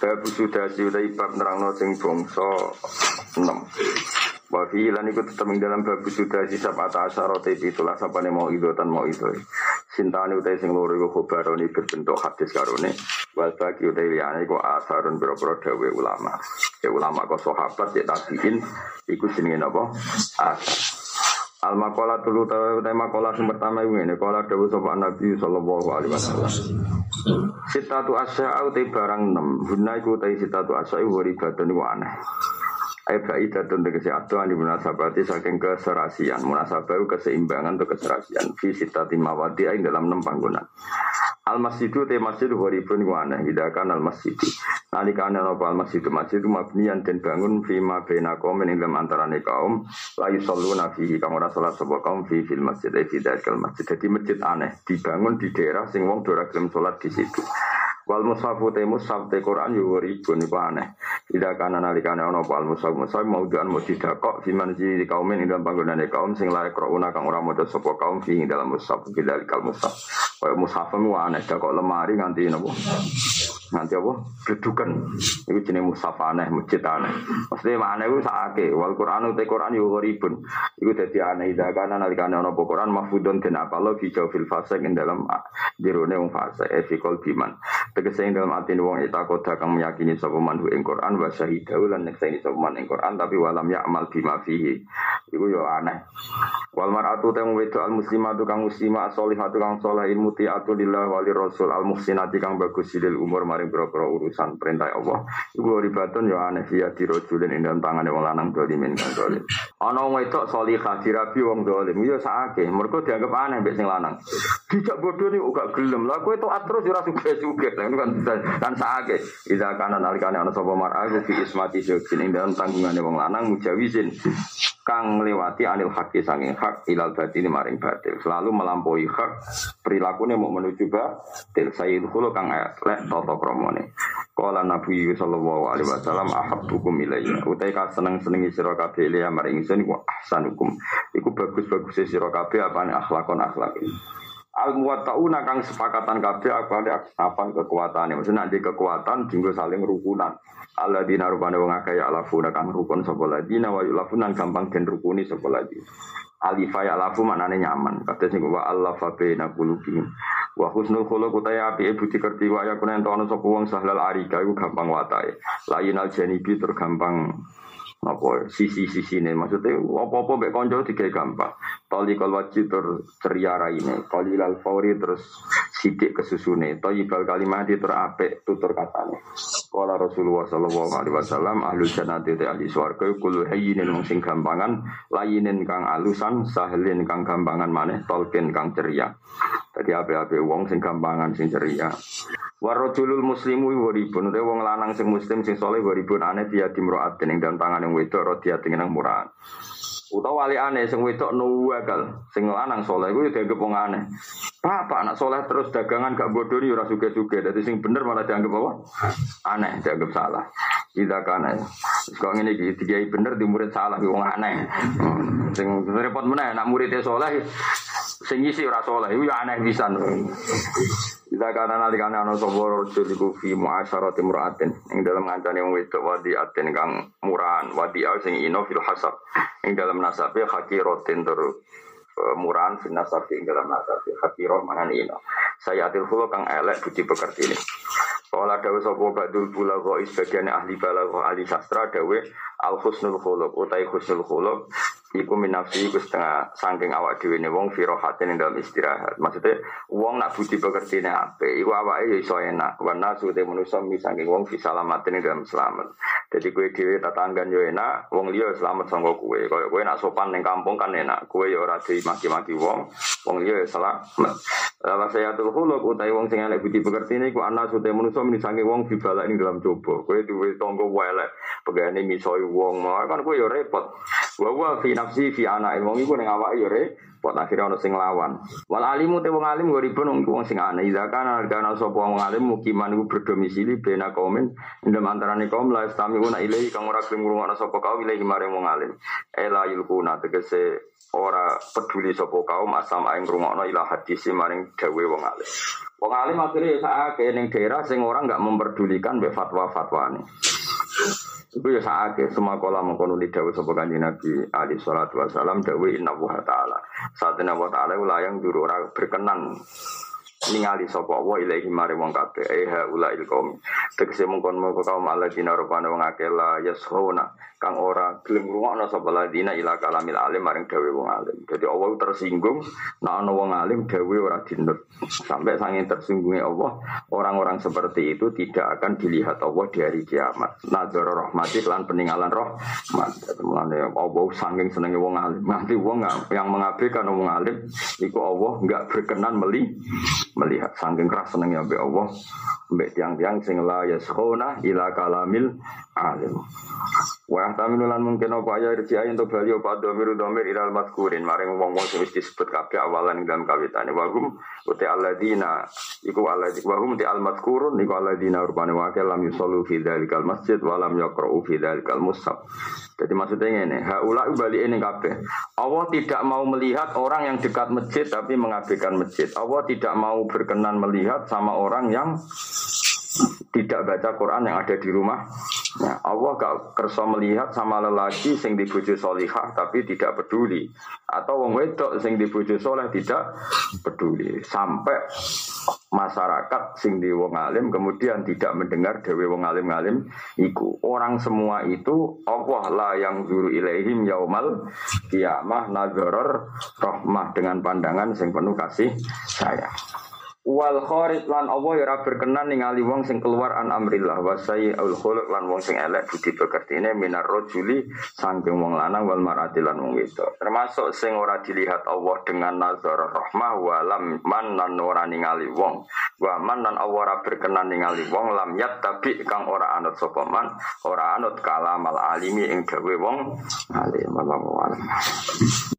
Babu sudah utai bab nerangno sing bangsa 6. Wa fi lan iku tetep ing dalam babu sudah sisa pata asyarote pitulah sapane mau ido tan mau ido. Sintane utai sing loro iku khobaroni berbentuk hadis karone. Wal bagi utai liyane iku asarun boro-boro dawe ulama. Ya ulama kok sahabat ya tabiin iku jenenge napa? Asar. Al makola tulu tema makola sing pertama ini kola dawu sapa Nabi sallallahu alaihi wasallam. Sitatu asya te barang 6. Huna iku te sitatu asya iku ribatun iku aneh. Ayo datun tegesi atu andi munasabati saking keserasian. Munasabah keseimbangan atau keserasian. Fi sitati mawadi ing dalam 6 panggonan. Al masjidu te masjid horibun ku aneh hidakan al masjidu. Nalikane apa al masjidu masjid mabniyan den bangun fi ma baina qaum ing dalam antarane kaum la yusalluna fihi kang ora salat sapa kaum fi fil masjid e fi masjid. Jadi masjid aneh dibangun di daerah sing wong ora gelem salat di situ. Wal mushafu te mushaf te Quran yo ribun iku aneh. Ida kana nalikane ana wal mushaf mushaf mauduan mujida kok fi di kaum ing dalam panggonane kaum sing la qrauna kang ora maca sapa kaum fi dalam mushaf bidal kal mushaf. Kaya mushaf mu aneh kok lemari nganti napa nganti apa? Gedukan itu jenis mushaf aneh masjid aneh. Maksudnya aneh itu sakake. Wal Quran utai Quran yo ribun itu jadi aneh. Ida kana nalikane ana Quran mahfudun den apa lo fi fil fase ing dalam jerone wong fase e fi biman tegese ing dalam ati wong eta koda kang meyakini sapa manhu ing Quran wa syahidahu lan nyekseni sapa man ing Quran tapi walam ya'mal bima fihi. Iku yo aneh wal mar'atu ta wedo al muslimatu kang muslimah sholihatu kang saleh mutiatu lillah wali rasul al muhsinati kang bagus sidil umur maring boro-boro urusan perintah Allah. Iku ribatun ya aneh ya dirojulin ing dalam tangane wong lanang dolimin kan dolim. Ana wedok salihah dirabi wong dolim ya sakake. Mergo dianggap aneh mbek sing lanang. Dijak bodoh nih gak gelem. Lah kowe tok terus ora suge-suge. Kan kan sakake. Iza kana nalikane ana sapa mar'a fi ismati jogin ing dalam tanggungane wong lanang mujawizin kang melewati anil haki sanging hak ilal batin maring batil. Selalu melampaui hak perilakunya mau menuju batil. Sayyid khulu kang lek toto kromone. Kala nabi sallallahu alaihi wasallam ahabbukum ilayya. Utai ka seneng-senengi sira kabeh liya maring ingsun iku ahsanukum. Iku bagus-bagus sira kabeh apane akhlakon akhlak al muwattauna kang sepakatan kabeh apa kekuatane. Maksudnya nanti kekuatan juga saling rukunan. Allah dina rupane wong akeh ya alafuna kang rukun sapa ladina wa yulafunan gampang den rukuni sapa ladina. Alifa ya alafu maknane nyaman. Kata sing wa Allah fa baina qulubihim. Wa husnul khuluq utaya api budi kerti wa ya kuna entono sapa wong sahlal arika iku gampang watae. Lain al janibi tur gampang apa sisi-sisi ini maksudnya apa-apa mbek konco tiga gampang tali kal wajib ter ceria raine kali lal fauri terus sidik kesusune bal kalimat tur apik tutur katane Kala Rasulullah sallallahu alaihi wasallam ahlu jannati te ahli swarga kulo hayyinin sing gampangan layinin kang alusan sahlin kang gampangan maneh tolken kang ceria. Jadi ape-ape wong sing gampangan sing ceria. Warajulul muslimu waribun. Udah wong lanang sing muslim sing soleh waribun Aneh dia dimro'atin Yang dalam tangan yang wedok Rodia dengan murah Utawa wali aneh sing wedok nuwagal Sing lanang soleh Itu dianggap wong aneh Apa anak soleh terus dagangan gak bodoh ora suge-suge Jadi sing bener malah dianggap apa? Aneh dianggap salah Ida kana Kok ngene iki dikiai bener di murid salah wong aneh hmm. Sing repot meneh nak muridnya soleh Sing isi ora soleh iku ya aneh pisan. Kita karena nalikane ana sapa rajul iku fi muasyarati muraatin ing dalam ngancani wong wedok wadi atin kang murahan. Wadi sing ino fil hasab. Ing dalam nasabe hakiratin tur e, murahan fil nasabe ing dalam nasabe. Hakiro mana ino. Saya atil kang elek budi pekerti ini. Kala dawe sapa badul bulago sebagian ahli balago ahli sastra dawe al husnul khuluq utai husnul khuluq Iku minafsi iku setengah sangking awak dhewe ne wong firohatin ing dalam istirahat. Maksudnya wong nak budi pekertine ape, iku awake ya iso enak. Wana sute manusa mi sangking wong fisalamatin ing dalam selamat. Jadi kue dhewe tatanggan yo enak, wong liya selamat sangka kue. Kaya kue nak sopan ning kampung kan enak. Kue yo ora dimaki-maki wong, wong liya selamat. Lalu saya tuh huluk utai wong sing elek budi pekertine iku ana sute manusa mi sangking wong fibalak ing dalam coba. Kue duwe tangga elek, pegane misoi wong, kan kue yo repot. Wa wa fi nafsi fi ana wong iku ning awake yo repot akhirnya ono sing lawan. Wal alimu te wong alim ribun wong wong sing ana ida kana kana sapa wong alim mukiman iku berdomisili bena kaumin indem antarané kaum la istamiuna ilahi kang ora gelem ngrungokno sapa kaum ilahi maring wong alim. Ela yulkuna tegese ora peduli sapa kaum asam aing ngrungokno ila hadis maring gawe wong alim. Wong alim akhirnya ya saake ning daerah sing orang nggak memperdulikan be fatwa-fatwa Itu ya saake semua kolam mengkono di dawuh sapa kanjeng Nabi alaihi salatu wasalam dawuh inna wa ta'ala. Saat inna wa ta'ala ulayang juru ora berkenan ningali sapa wa ilahi mare wong kabeh eh haula il qaum tegese mungkon mung kaum alladzina rupane wong akeh la yashauna kang ora gelem ngrungokno sapa ladina ila kalamil alim maring dawe wong alim. Jadi Allah tersinggung nek ana wong alim dawe ora dinut. Sampai sanging tersinggungnya Allah, orang-orang seperti itu tidak akan dilihat Allah di hari kiamat. Nadzar rahmati lan peninggalan rahmat. Mulane Allah sanging senenge wong alim. Nanti wong yang mengabaikan wong alim iku Allah enggak berkenan meli melihat sangking keras senengnya Allah mbek tiang-tiang sing la yaskhuna ila kalamil alim. Wa taminulan mungkin apa ya rezeki ayin to bali apa domir domir ilal mazkurin maring wong-wong sing wis disebut kabeh awalan ing dalam kawitane wa hum uti alladzina iku alladzina wa hum ti al mazkurun iku alladzina rupane wa lam yusallu fi dzalikal masjid wa lam yaqra'u fi dzalikal mushaf. Jadi maksudnya ini, haula balik ini kabeh. Allah tidak mau melihat orang yang dekat masjid tapi mengabaikan masjid. Allah tidak mau berkenan melihat sama orang yang tidak baca Quran yang ada di rumah. Ya, Allah gak kerso melihat sama lelaki sing dibujuk solihah tapi tidak peduli. Atau wong wedok sing dibujuk soleh tidak peduli. Sampai masyarakat sing di wong alim kemudian tidak mendengar dewe wong alim alim iku orang semua itu Allah lah yang zuru ilaihim yaumal kiamah nazaror rahmah dengan pandangan sing penuh kasih sayang Wal kharij lan Allah ya berkenan ningali wong sing keluar an amrillah wa al khuluq lan wong sing elek budi pekertine minar rajuli saking wong lanang wal marati lan wong wedok. Termasuk sing ora dilihat Allah dengan nazar rahmah wa lam man lan ora ningali wong. Wa man lan Allah ora berkenan ningali wong lam yat tapi kang ora anut sapa man, ora anut kalamal alimi ing gawe wong alim. Allahu